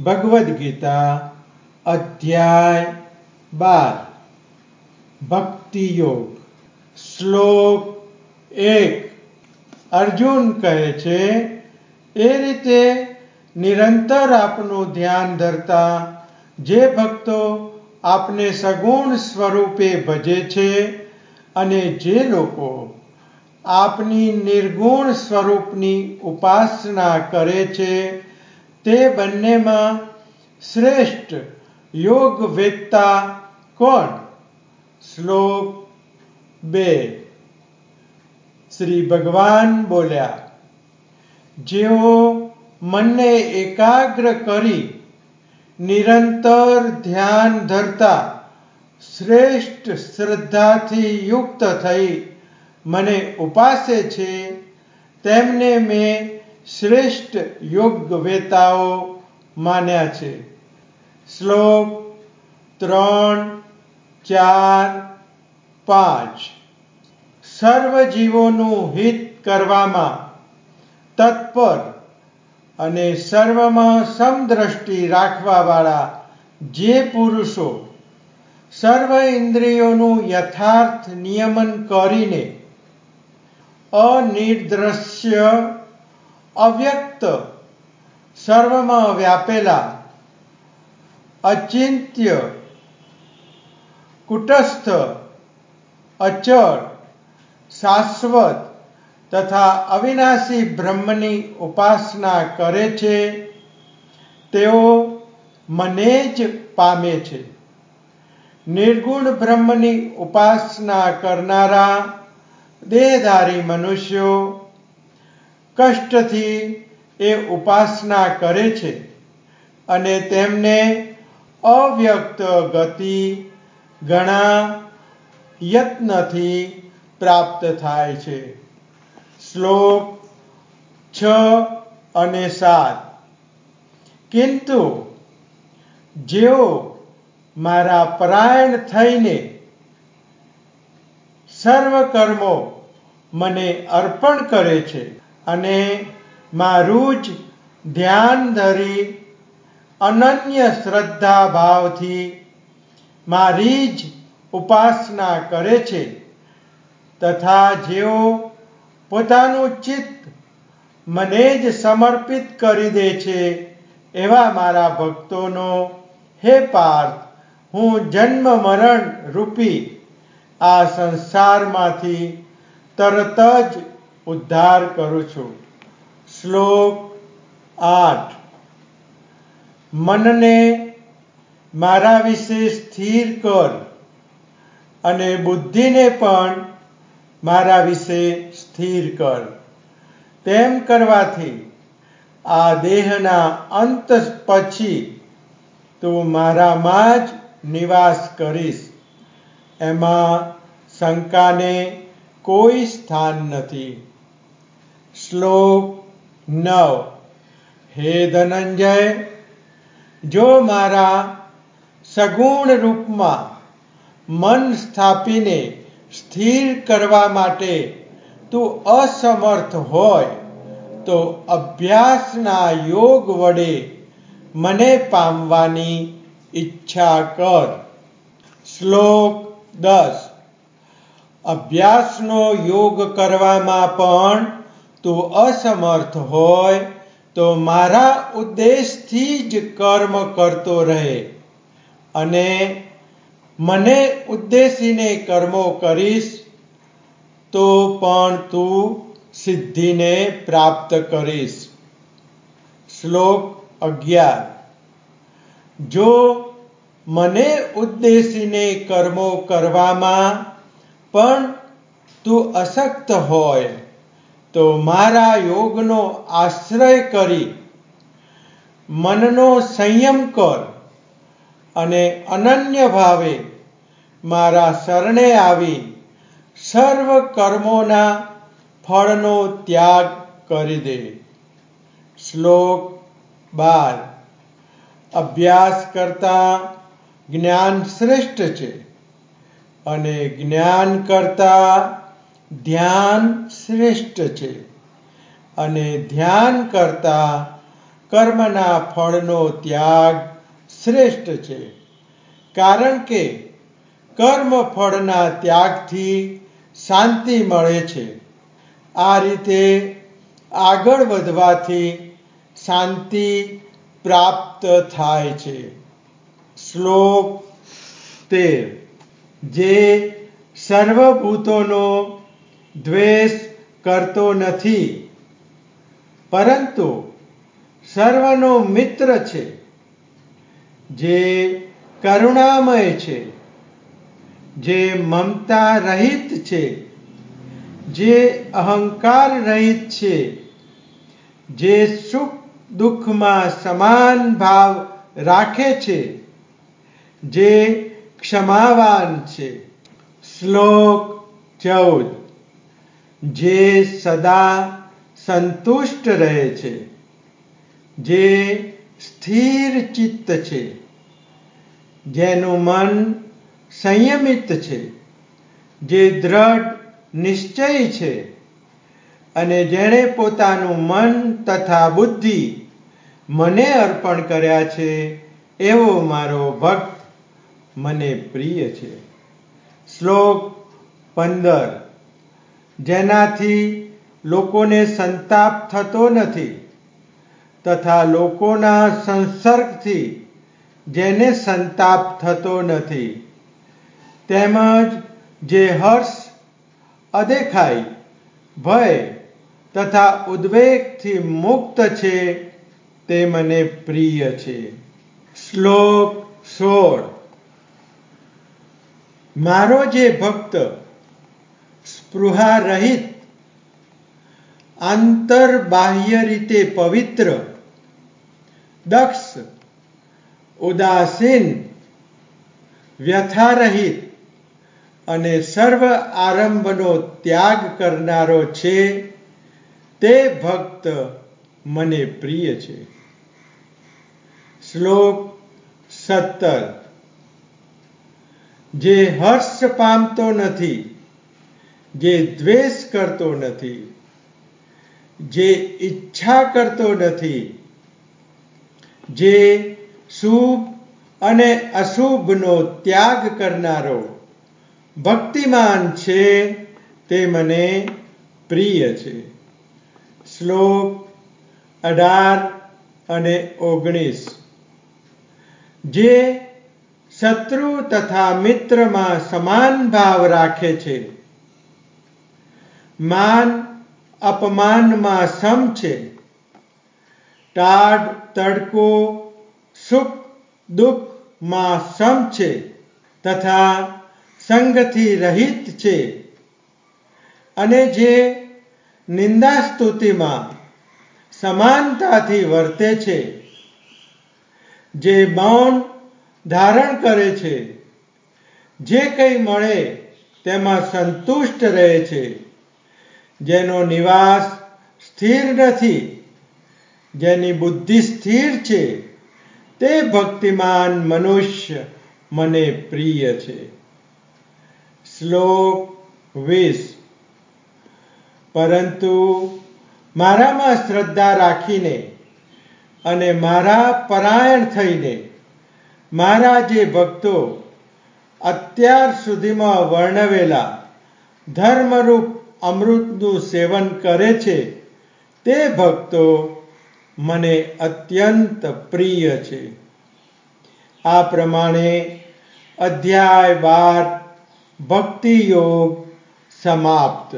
ભગવદ્ ગીતા અધ્યાય બાર ભક્તિ યોગ શ્લોક એક અર્જુન કહે છે, એ રીતે નિરંતર આપનું ધ્યાન ધરતા જે ભક્તો આપને સગુણ સ્વરૂપે ભજે છે અને જે લોકો આપની નિર્ગુણ સ્વરૂપની ઉપાસના કરે છે તે બંનેમાં શ્રેષ્ઠ યોગ વેદતા કોણ? શ્લોક બે. શ્રી ભગવાન બોલ્યા, જેઓ મનને એકાગ્ર કરી નિરંતર ધ્યાન ધરતા શ્રેષ્ઠ શ્રદ્ધાથી યુક્ત થઈ મને ઉપાસે છે, તેમને મેં શ્રેષ્ઠ યોગ વેતાઓ માન્યા છે. શ્લોક ત્રણ, ચાર, પાંચ. સર્વ જીવોનું હિત કરવામાં તત્પર અને સર્વમાં સમદ્રષ્ટિ રાખવાવાળા જે પુરુષો સર્વ ઇન્દ્રિયોનું યથાર્થ નિયમન કરીને અનિર્દ્રશ્ય અવ્યક્ત, સર્વમાં વ્યાપેલા, અચિંત્ય, કુટસ્થ, અચળ, શાશ્વત તથા અવિનાશી બ્રહ્મની ઉપાસના કરે છે, તેઓ મને જ પામે છે. નિર્ગુણ બ્રહ્મની ઉપાસના કરનારા દેહધારી મનુષ્યો કષ્ટથી એ ઉપાસના કરે છે અને તેમને અવ્યક્ત ગતિ ઘણા યત્નથી પ્રાપ્ત થાય છે. શ્લોક છ અને સાત. કિંતુ, જેઓ મારા પરાયણ થઈને સર્વ કર્મો મને અર્પણ કરે છે અને મારું જ ધ્યાન ધરી અનન્ય શ્રદ્ધા ભાવથી મારી જ ઉપાસના કરે છે. તથા જેઓ પોતાનું ચિત્ત મને જ સમર્પિત કરી દે છે, એવા મારા ભક્તોનો, હે પાર્થ, હું જન્મ મરણ રૂપી આ સંસારમાંથી તરત જ ઉદ્ધાર કરું છું. શ્લોક આઠ. મનને મારા વિશે સ્થિર કર અને બુદ્ધિને પણ મારા વિશે સ્થિર કર. તેમ કરવાથી આ દેહના અંત પછી તું મારામાં જ નિવાસ કરીશ. એમાં શંકાને કોઈ સ્થાન નથી. શ્લોક નવ. હે ધનંજય, જો મારા સગુણ રૂપમાં મન સ્થાપીને સ્થિર કરવા માટે તું અસમર્થ હોય, તો અભ્યાસના યોગ વડે મને પામવાની ઈચ્છા કર. શ્લોક દસ. અભ્યાસનો યોગ કરવામાં પણ તું અસમર્થ હોય તો મારા ઉદ્દેશથી જ કર્મ કરતો રહે. અને મને ઉદ્દેશીને કર્મો કરીશ, તો પણ તું સિદ્ધિને પ્રાપ્ત કરીશ. શ્લોક અગિયાર. જો મને ઉદ્દેશીને કર્મો કરવામાં પણ તું અશક્ત હોય તો મારા યોગનો આશ્રય કરી, મનનો સંયમ કર અને અનન્ય ભાવે મારા શરણે આવી સર્વ કર્મોના ફળનો ત્યાગ કરી દે. શ્લોક બાર. અભ્યાસ કરતા જ્ઞાન શ્રેષ્ઠ છે અને જ્ઞાન કરતા ધ્યાન શ્રેષ્ઠ છે અને ધ્યાન કરતા કર્મના ફળનો ત્યાગ શ્રેષ્ઠ છે. કારણ કે કર્મ ફળના ત્યાગથી શાંતિ મળે છે. આ રીતે આગળ વધવાથી શાંતિ પ્રાપ્ત થાય છે. શ્લોક તેર. જે સર્વભૂતોનો દ્વેષ કરતો નથી. પરંતુ સર્વનો મિત્ર છે, જે કરુણામય છે, જે મમતા રહિત છે, જે અહંકાર રહિત છે, જે સુખ દુઃખમાં સમાન ભાવ રાખે છે, જે ક્ષમાવાન છે. શ્લોક ચૌદ. જે સદા સંતુષ્ટ રહે છે, જે સ્થિર ચિત્ત છે, જેનું મન સંયમિત છે, જે દ્રઢ નિશ્ચય છે અને જેણે પોતાનું મન તથા બુદ્ધિ મને અર્પણ કર્યા છે, એવો મારો ભક્ત મને પ્રિય છે. શ્લોક પંદર. જેનાથી લોકોને સંતાપ થતો નથી તથા લોકોના સંસર્ગથી જેને સંતાપ થતો નથી. તેમજ જે હર્ષ, અદેખાઈ, ભય તથા ઉદ્વેગથી મુક્ત છે તે મને પ્રિય છે. શ્લોક સોળ. મારો જે ભક્ત સ્પૃહા રહિત, આંતર બાહ્ય રીતે પવિત્ર, દક્ષ, ઉદાસીન, વ્યથારહિત અને સર્વ આરંભનો ત્યાગ કરનારો છે, તે ભક્ત મને પ્રિય છે. શ્લોક સત્તર. જે હર્ષ પામતો નથી જે દ્વેષ કરતો નથી, જે ઈચ્છા કરતો નથી, જે શુભ અને અશુભનો ત્યાગ કરનારો ભક્તિમાન છે તે મને પ્રિય છે. શ્લોક અઢાર અને ઓગણીસ. જે શત્રુ તથા મિત્રમાં સમાન ભાવ રાખે છે માન અપમાનમાં સમ છે. ટાઢ, તડકો, સુખ, દુઃખમાં સમ છે તથા સંગથી રહિત છે. અને જે નિંદા સ્તુતિમાં સમાનતાથી વર્તે છે, જે મૌન ધારણ કરે છે, જે કંઈ મળે તેમાં સંતુષ્ટ રહે છે. જેનો નિવાસ સ્થિર નથી, જેની બુદ્ધિ સ્થિર છે, તે ભક્તિમાન મનુષ્ય મને પ્રિય છે. શ્લોક વીસ. પરંતુ મારામાં શ્રદ્ધા રાખીને અને મારા પરાયણ થઈને મારા જે ભક્તો અત્યાર સુધીમાં વર્ણવેલા ધર્મરૂપ અમૃતનું સેવન કરે છે, તે ભક્તો મને અત્યંત પ્રિય છે. આ પ્રમાણે અધ્યાય બાર ભક્તિ યોગ સમાપ્ત.